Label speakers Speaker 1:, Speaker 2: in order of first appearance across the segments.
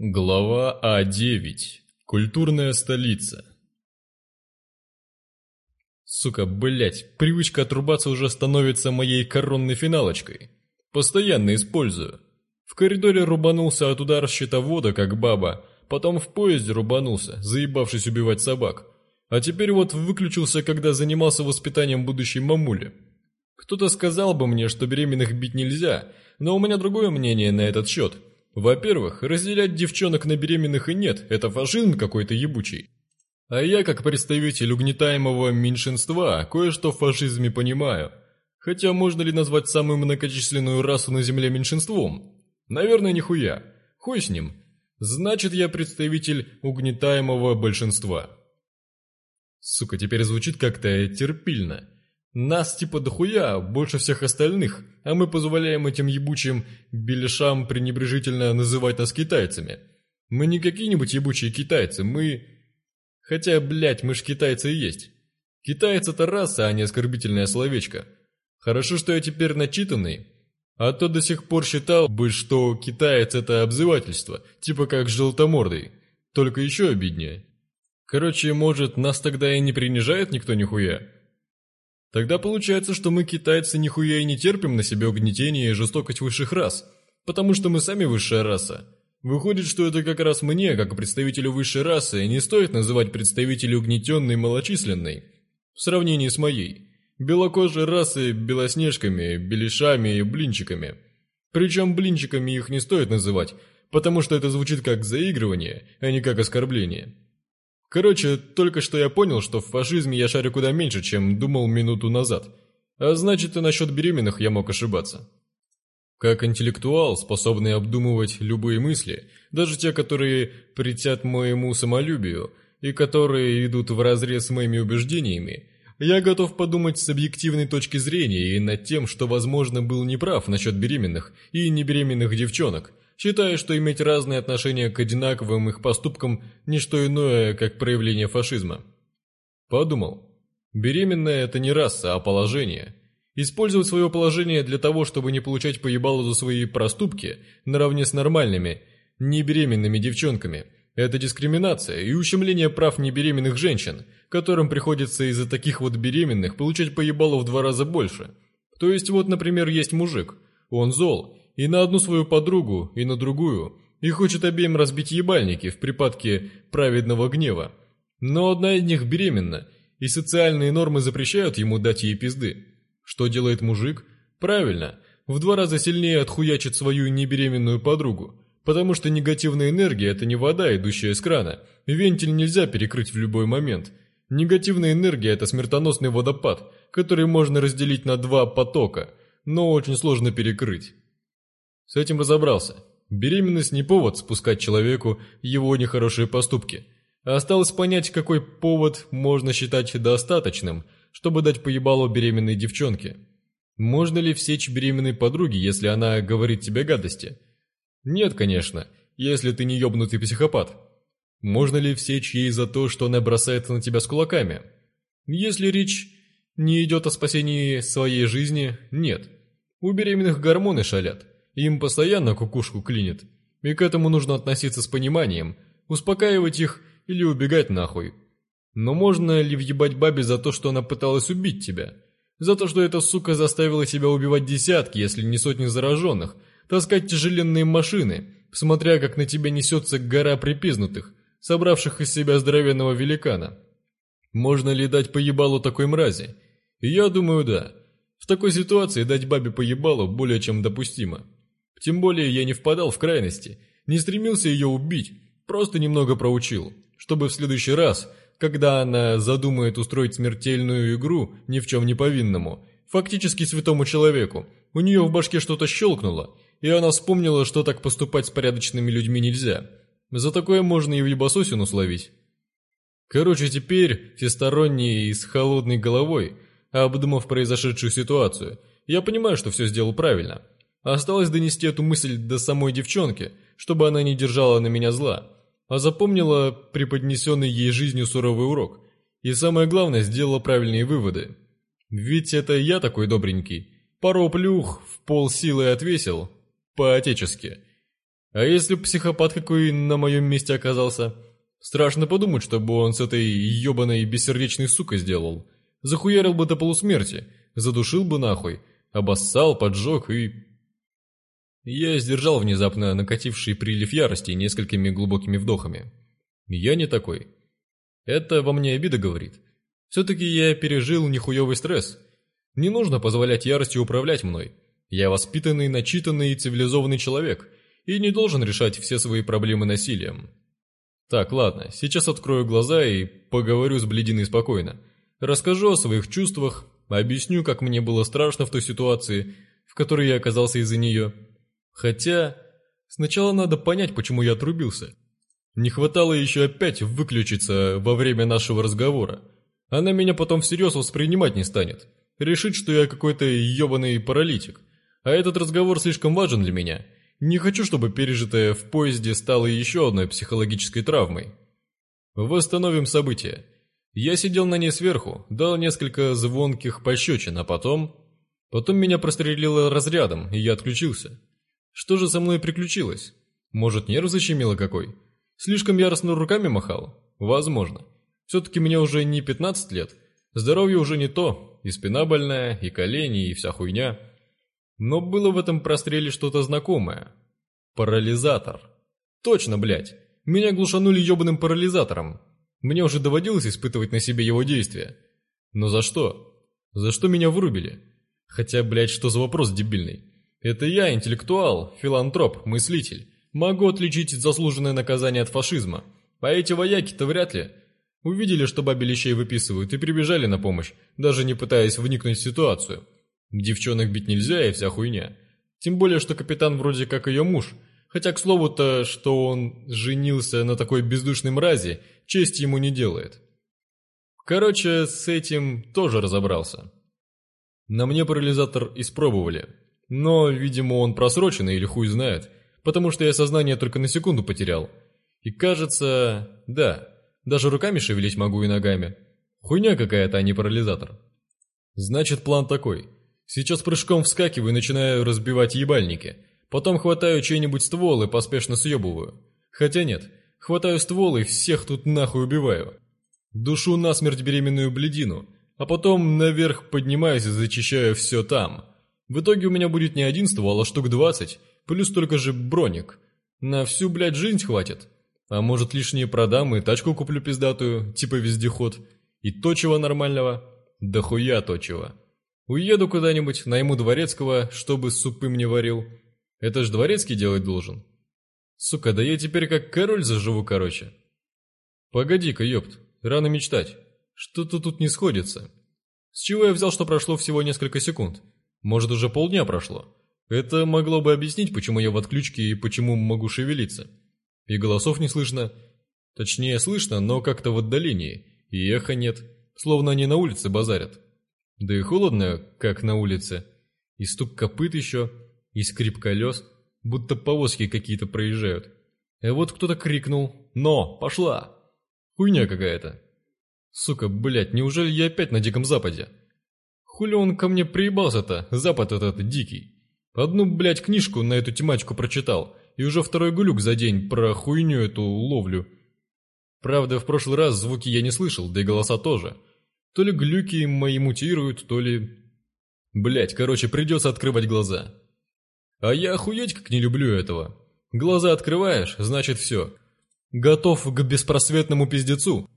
Speaker 1: Глава А9. Культурная столица. Сука, блять, привычка отрубаться уже становится моей коронной финалочкой. Постоянно использую. В коридоре рубанулся от удара щитовода, как баба, потом в поезде рубанулся, заебавшись убивать собак. А теперь вот выключился, когда занимался воспитанием будущей мамули. Кто-то сказал бы мне, что беременных бить нельзя, но у меня другое мнение на этот счет – во-первых, разделять девчонок на беременных и нет – это фашизм какой-то ебучий. А я, как представитель угнетаемого меньшинства, кое-что в фашизме понимаю. Хотя можно ли назвать самую многочисленную расу на Земле меньшинством? Наверное, нихуя. Хуй с ним. Значит, я представитель угнетаемого большинства. Сука, теперь звучит как-то терпильно. Нас типа дохуя, больше всех остальных, а мы позволяем этим ебучим беляшам пренебрежительно называть нас китайцами. Мы не какие-нибудь ебучие китайцы, мы... Хотя, блядь, мы ж китайцы и есть. Китаец — это раса, а не оскорбительное словечко. Хорошо, что я теперь начитанный, а то до сих пор считал бы, что китаец — это обзывательство, типа как желтомордый, только еще обиднее. Короче, может, нас тогда и не принижает никто нихуя?» Тогда получается, что мы, китайцы, нихуя и не терпим на себе угнетение и жестокость высших рас, потому что мы сами высшая раса. Выходит, что это как раз мне, как представителю высшей расы, не стоит называть представителей угнетенной малочисленной, в сравнении с моей, белокожей расы белоснежками, белишами и блинчиками. Причем блинчиками их не стоит называть, потому что это звучит как заигрывание, а не как оскорбление. Короче, только что я понял, что в фашизме я шарю куда меньше, чем думал минуту назад. А значит, и насчет беременных я мог ошибаться. Как интеллектуал, способный обдумывать любые мысли, даже те, которые притят моему самолюбию и которые идут вразрез с моими убеждениями, я готов подумать с объективной точки зрения и над тем, что, возможно, был неправ насчет беременных и небеременных девчонок, считая, что иметь разные отношения к одинаковым их поступкам – не что иное, как проявление фашизма. Подумал, беременная – это не раса, а положение. Использовать свое положение для того, чтобы не получать поебалу за свои проступки, наравне с нормальными, небеременными девчонками – это дискриминация и ущемление прав небеременных женщин, которым приходится из-за таких вот беременных получать поебалу в два раза больше. То есть вот, например, есть мужик, он зол – и на одну свою подругу, и на другую, и хочет обеим разбить ебальники в припадке праведного гнева. Но одна из них беременна, и социальные нормы запрещают ему дать ей пизды. Что делает мужик? Правильно, в два раза сильнее отхуячит свою небеременную подругу, потому что негативная энергия – это не вода, идущая из крана, вентиль нельзя перекрыть в любой момент. Негативная энергия – это смертоносный водопад, который можно разделить на два потока, но очень сложно перекрыть. С этим разобрался. Беременность не повод спускать человеку его нехорошие поступки. Осталось понять, какой повод можно считать достаточным, чтобы дать поебалу беременной девчонке. Можно ли всечь беременной подруги, если она говорит тебе гадости? Нет, конечно, если ты не ебнутый психопат. Можно ли всечь ей за то, что она бросается на тебя с кулаками? Если речь не идет о спасении своей жизни, нет. У беременных гормоны шалят. Им постоянно кукушку клинит. И к этому нужно относиться с пониманием, успокаивать их или убегать нахуй. Но можно ли въебать бабе за то, что она пыталась убить тебя? За то, что эта сука заставила себя убивать десятки, если не сотни зараженных, таскать тяжеленные машины, смотря как на тебя несется гора припизнутых, собравших из себя здоровенного великана? Можно ли дать поебалу такой мрази? Я думаю, да. В такой ситуации дать бабе поебалу более чем допустимо. Тем более я не впадал в крайности, не стремился ее убить, просто немного проучил, чтобы в следующий раз, когда она задумает устроить смертельную игру ни в чем не повинному, фактически святому человеку, у нее в башке что-то щелкнуло, и она вспомнила, что так поступать с порядочными людьми нельзя. За такое можно и в ебасосину словить. Короче, теперь, всесторонний и с холодной головой, обдумав произошедшую ситуацию, я понимаю, что все сделал правильно – Осталось донести эту мысль до самой девчонки, чтобы она не держала на меня зла, а запомнила преподнесенный ей жизнью суровый урок. И самое главное, сделала правильные выводы. Ведь это я такой добренький. Пару плюх в пол силы отвесил. По-отечески. А если психопат какой на моем месте оказался? Страшно подумать, что бы он с этой ебаной бессердечной сукой сделал. Захуярил бы до полусмерти, задушил бы нахуй, обоссал, поджег и я сдержал внезапно накативший прилив ярости несколькими глубокими вдохами. Я не такой. Это во мне обида говорит. Все-таки я пережил нехуевый стресс. Не нужно позволять ярости управлять мной. Я воспитанный, начитанный и цивилизованный человек, и не должен решать все свои проблемы насилием. Так, ладно, сейчас открою глаза и поговорю с Блединой спокойно. Расскажу о своих чувствах, объясню, как мне было страшно в той ситуации, в которой я оказался из-за нее, Хотя, сначала надо понять, почему я отрубился. Не хватало еще опять выключиться во время нашего разговора. Она меня потом всерьез воспринимать не станет. Решит, что я какой-то ебаный паралитик. А этот разговор слишком важен для меня. Не хочу, чтобы пережитое в поезде стало еще одной психологической травмой. Восстановим события. Я сидел на ней сверху, дал несколько звонких пощечин, а потом... Потом меня прострелило разрядом, и я отключился. Что же со мной приключилось? Может, нерв защемило какой? Слишком яростно руками махал? Возможно. Все-таки мне уже не 15 лет. Здоровье уже не то. И спина больная, и колени, и вся хуйня. Но было в этом простреле что-то знакомое. Парализатор. Точно, блядь. Меня глушанули ебаным парализатором. Мне уже доводилось испытывать на себе его действия. Но за что? За что меня вырубили? Хотя, блядь, что за вопрос дебильный? Это я, интеллектуал, филантроп, мыслитель. Могу отличить заслуженное наказание от фашизма. А эти вояки-то вряд ли. Увидели, что бабе лещей выписывают, и прибежали на помощь, даже не пытаясь вникнуть в ситуацию. Девчонок бить нельзя и вся хуйня. Тем более, что капитан вроде как ее муж. Хотя, к слову-то, что он женился на такой бездушной мрази, честь ему не делает. Короче, с этим тоже разобрался. На мне парализатор испробовали, но, видимо, он просроченный или хуй знает, потому что я сознание только на секунду потерял. И кажется... да, даже руками шевелить могу и ногами. Хуйня какая-то, а не парализатор. Значит, план такой. Сейчас прыжком вскакиваю и начинаю разбивать ебальники. Потом хватаю чей-нибудь ствол и поспешно съебываю. Хотя нет, хватаю ствол и всех тут нахуй убиваю. Душу насмерть беременную бледину, а потом наверх поднимаюсь и зачищаю все там. В итоге у меня будет не один ствол, а штук двадцать, плюс только же броник. На всю, блядь, жизнь хватит. А может, лишние продам и тачку куплю пиздатую, типа вездеход. И то чего нормального. Да хуя то чего. Уеду куда-нибудь, найму дворецкого, чтобы супы мне варил. Это ж дворецкий делать должен. Сука, да я теперь как король заживу, короче. Погоди-ка, ёпт, рано мечтать. Что-то тут не сходится. С чего я взял, что прошло всего несколько секунд? Может, уже полдня прошло. Это могло бы объяснить, почему я в отключке и почему могу шевелиться. И голосов не слышно. Точнее, слышно, но как-то в отдалении. И эха нет. Словно они на улице базарят. Да и холодно, как на улице. И стук копыт еще, и скрип колес, будто повозки какие-то проезжают. А вот кто-то крикнул «Но! Пошла!» Хуйня какая-то. Сука, блядь, неужели я опять на Диком Западе? Хули он ко мне приебался-то, Запад этот дикий. Одну, блядь, книжку на эту тематику прочитал, и уже второй глюк за день про хуйню эту ловлю. Правда, в прошлый раз звуки я не слышал, да и голоса тоже. То ли глюки мои мутируют, то ли... Блять, короче, придется открывать глаза. А я охуеть как не люблю этого. Глаза открываешь, значит все. Готов к беспросветному пиздецу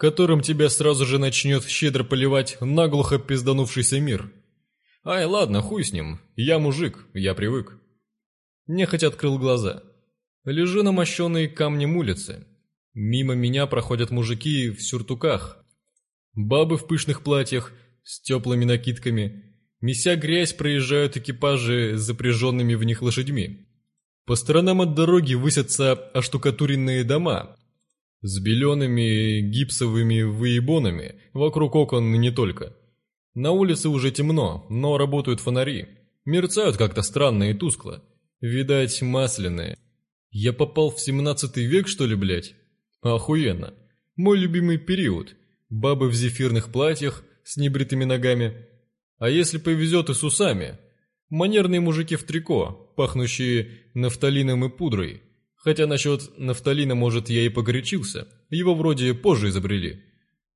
Speaker 1: которым тебя сразу же начнет щедро поливать наглухо пизданувшийся мир. Ай, ладно, хуй с ним. Я мужик, я привык. Нехоть открыл глаза. Лежу на мощенной камнем улицы. Мимо меня проходят мужики в сюртуках. Бабы в пышных платьях, с теплыми накидками. Меся грязь проезжают экипажи с запряженными в них лошадьми. По сторонам от дороги высятся оштукатуренные дома, с белеными гипсовыми выебонами вокруг окон не только. На улице уже темно, но работают фонари. Мерцают как-то странно и тускло. Видать, масляные. Я попал в 17 век, что ли, блядь? Охуенно. Мой любимый период. Бабы в зефирных платьях с небритыми ногами. А если повезет и с усами? Манерные мужики в трико, пахнущие нафталином и пудрой. Хотя насчет нафталина, может, я и погорячился. Его вроде позже изобрели.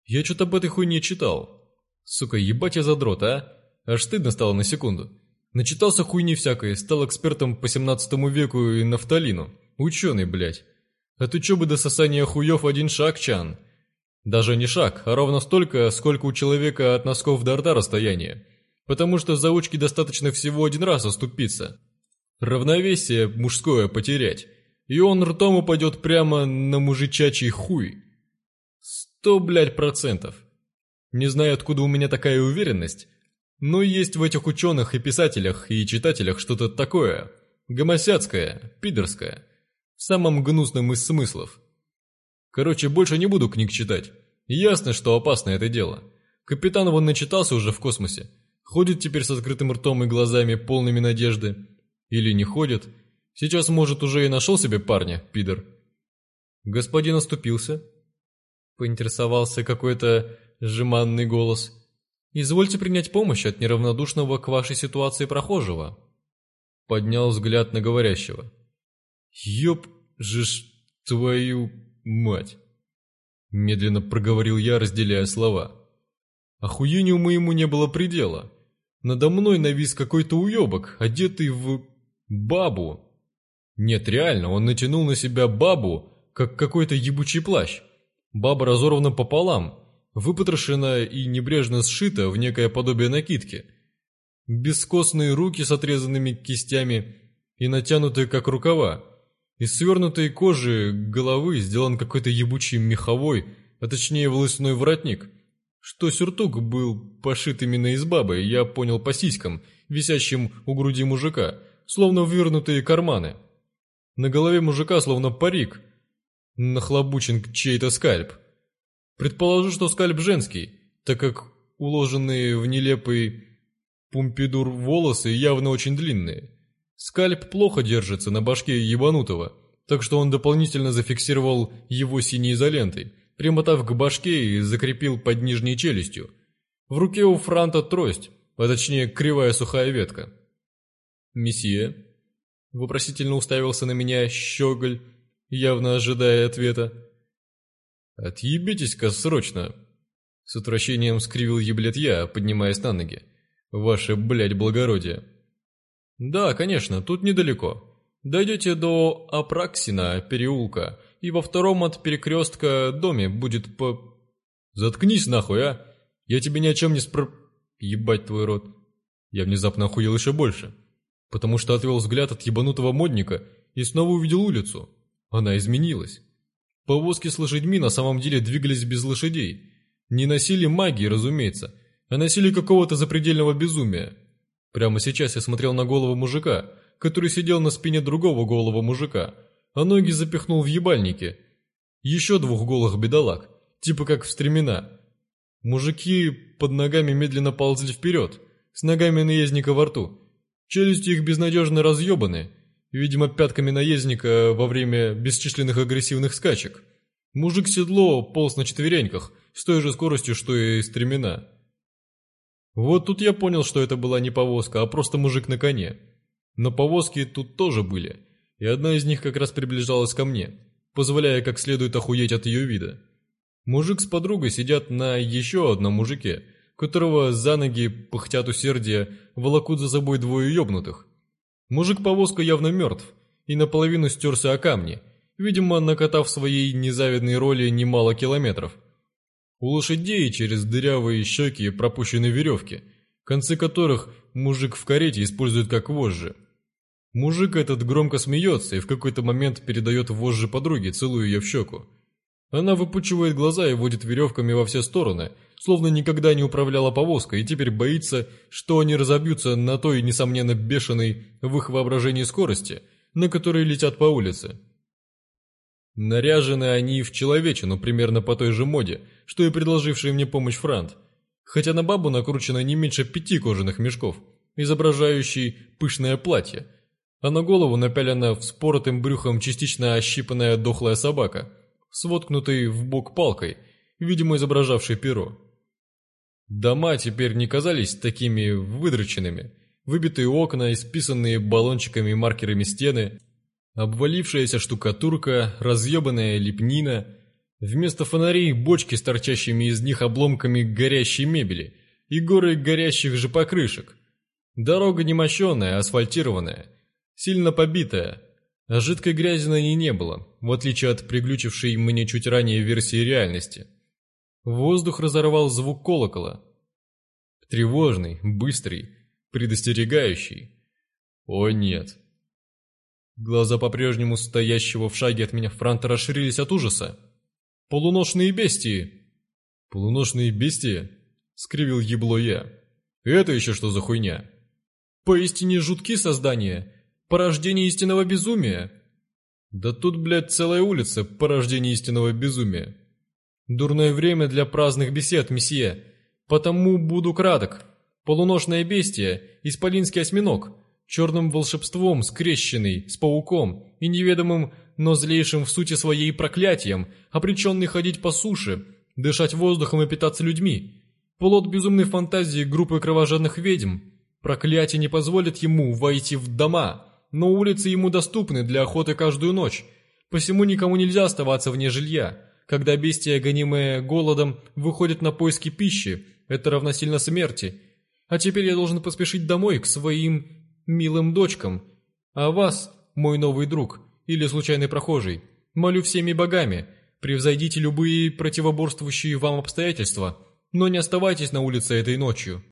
Speaker 1: Я что-то об этой хуйне читал. Сука, ебать я задрот, а? Аж стыдно стало на секунду. Начитался хуйни всякой, стал экспертом по 17 веку и нафталину. Ученый, блядь. А от учебы до сосания хуев один шаг, Чан. Даже не шаг, а ровно столько, сколько у человека от носков до рта расстояние. Потому что заучке достаточно всего один раз оступиться. Равновесие мужское потерять и он ртом упадет прямо на мужичачий хуй. Сто, блядь, процентов. Не знаю, откуда у меня такая уверенность, но есть в этих ученых и писателях и читателях что-то такое, гомосяцкое, пидорское, в самом гнусном из смыслов. Короче, больше не буду книг читать. Ясно, что опасно это дело. Капитан вон начитался уже в космосе. Ходит теперь с открытым ртом и глазами, полными надежды. Или не ходит, Сейчас, может, уже и нашел себе парня, пидор?» Господин оступился. Поинтересовался какой-то жеманный голос. «Извольте принять помощь от неравнодушного к вашей ситуации прохожего». Поднял взгляд на говорящего. «Ёб же ж твою мать!» Медленно проговорил я, разделяя слова. Охуению моему не было предела. Надо мной навис какой-то уебок, одетый в... бабу. Нет, реально, он натянул на себя бабу, как какой-то ебучий плащ. Баба разорвана пополам, выпотрошена и небрежно сшита в некое подобие накидки. Бескостные руки с отрезанными кистями и натянутые как рукава. Из свернутой кожи головы сделан какой-то ебучий меховой, а точнее волосяной воротник. Что сюртук был пошит именно из бабы, я понял по сиськам, висящим у груди мужика, словно вывернутые карманы. На голове мужика словно парик, нахлобучен чей-то скальп. Предположу, что скальп женский, так как уложенные в нелепый пумпидур волосы явно очень длинные. Скальп плохо держится на башке ебанутого, так что он дополнительно зафиксировал его синей изолентой, примотав к башке и закрепил под нижней челюстью. В руке у Франта трость, а точнее кривая сухая ветка. «Месье», Вопросительно уставился на меня щеголь, явно ожидая ответа. «Отъебитесь-ка срочно!» С отвращением скривил еблет я, поднимаясь на ноги. «Ваше, блядь, благородие!» «Да, конечно, тут недалеко. Дойдете до Апраксина переулка, и во втором от перекрестка доме будет по...» «Заткнись нахуй, а! Я тебе ни о чем не спр. «Ебать твой рот!» Я внезапно охуел еще больше потому что отвел взгляд от ебанутого модника и снова увидел улицу. Она изменилась. Повозки с лошадьми на самом деле двигались без лошадей. Не носили магии, разумеется, а носили какого-то запредельного безумия. Прямо сейчас я смотрел на голову мужика, который сидел на спине другого голого мужика, а ноги запихнул в ебальники. Еще двух голых бедолаг, типа как в стремена. Мужики под ногами медленно ползли вперед, с ногами наездника во рту – Челюсти их безнадежно разъебаны, видимо, пятками наездника во время бесчисленных агрессивных скачек. Мужик седло полз на четвереньках, с той же скоростью, что и стремена. Вот тут я понял, что это была не повозка, а просто мужик на коне. Но повозки тут тоже были, и одна из них как раз приближалась ко мне, позволяя как следует охуеть от ее вида. Мужик с подругой сидят на еще одном мужике – которого за ноги пыхтят усердие волокут за собой двое ёбнутых. Мужик повозка явно мертв и наполовину стерся о камни, видимо, накатав своей незавидной роли немало километров. У лошадей через дырявые щеки пропущены веревки, концы которых мужик в карете использует как вожжи. Мужик этот громко смеется и в какой-то момент передает вожжи подруге, целую ее в щеку. Она выпучивает глаза и водит веревками во все стороны, словно никогда не управляла повозкой и теперь боится, что они разобьются на той, несомненно, бешеной в их воображении скорости, на которой летят по улице. Наряжены они в человечину примерно по той же моде, что и предложивший мне помощь Франт, хотя на бабу накручено не меньше пяти кожаных мешков, изображающий пышное платье, а на голову напялена вспоротым брюхом частично ощипанная дохлая собака – своткнутой в бок палкой, видимо изображавшей перо. Дома теперь не казались такими выдраченными. Выбитые окна, исписанные баллончиками и маркерами стены, обвалившаяся штукатурка, разъебанная лепнина, вместо фонарей бочки с торчащими из них обломками горящей мебели и горы горящих же покрышек. Дорога немощенная, асфальтированная, сильно побитая, а Жидкой грязи на ней не было, в отличие от приглючившей мне чуть ранее версии реальности. Воздух разорвал звук колокола. Тревожный, быстрый, предостерегающий. О нет. Глаза по-прежнему стоящего в шаге от меня Франта расширились от ужаса. «Полуношные бестии!» «Полуношные бестии?» — скривил ебло я. «Это еще что за хуйня?» «Поистине жуткие создания!» порождение истинного безумия. Да тут, блядь, целая улица порождение истинного безумия. Дурное время для праздных бесед, месье. Потому буду краток. Полуношное бестие, исполинский осьминог, черным волшебством скрещенный, с пауком и неведомым, но злейшим в сути своей проклятием, опреченный ходить по суше, дышать воздухом и питаться людьми. Плод безумной фантазии группы кровожадных ведьм. Проклятие не позволит ему войти в дома» но улицы ему доступны для охоты каждую ночь, посему никому нельзя оставаться вне жилья. Когда бестия, гонимая голодом, выходит на поиски пищи, это равносильно смерти. А теперь я должен поспешить домой к своим милым дочкам. А вас, мой новый друг, или случайный прохожий, молю всеми богами, превзойдите любые противоборствующие вам обстоятельства, но не оставайтесь на улице этой ночью».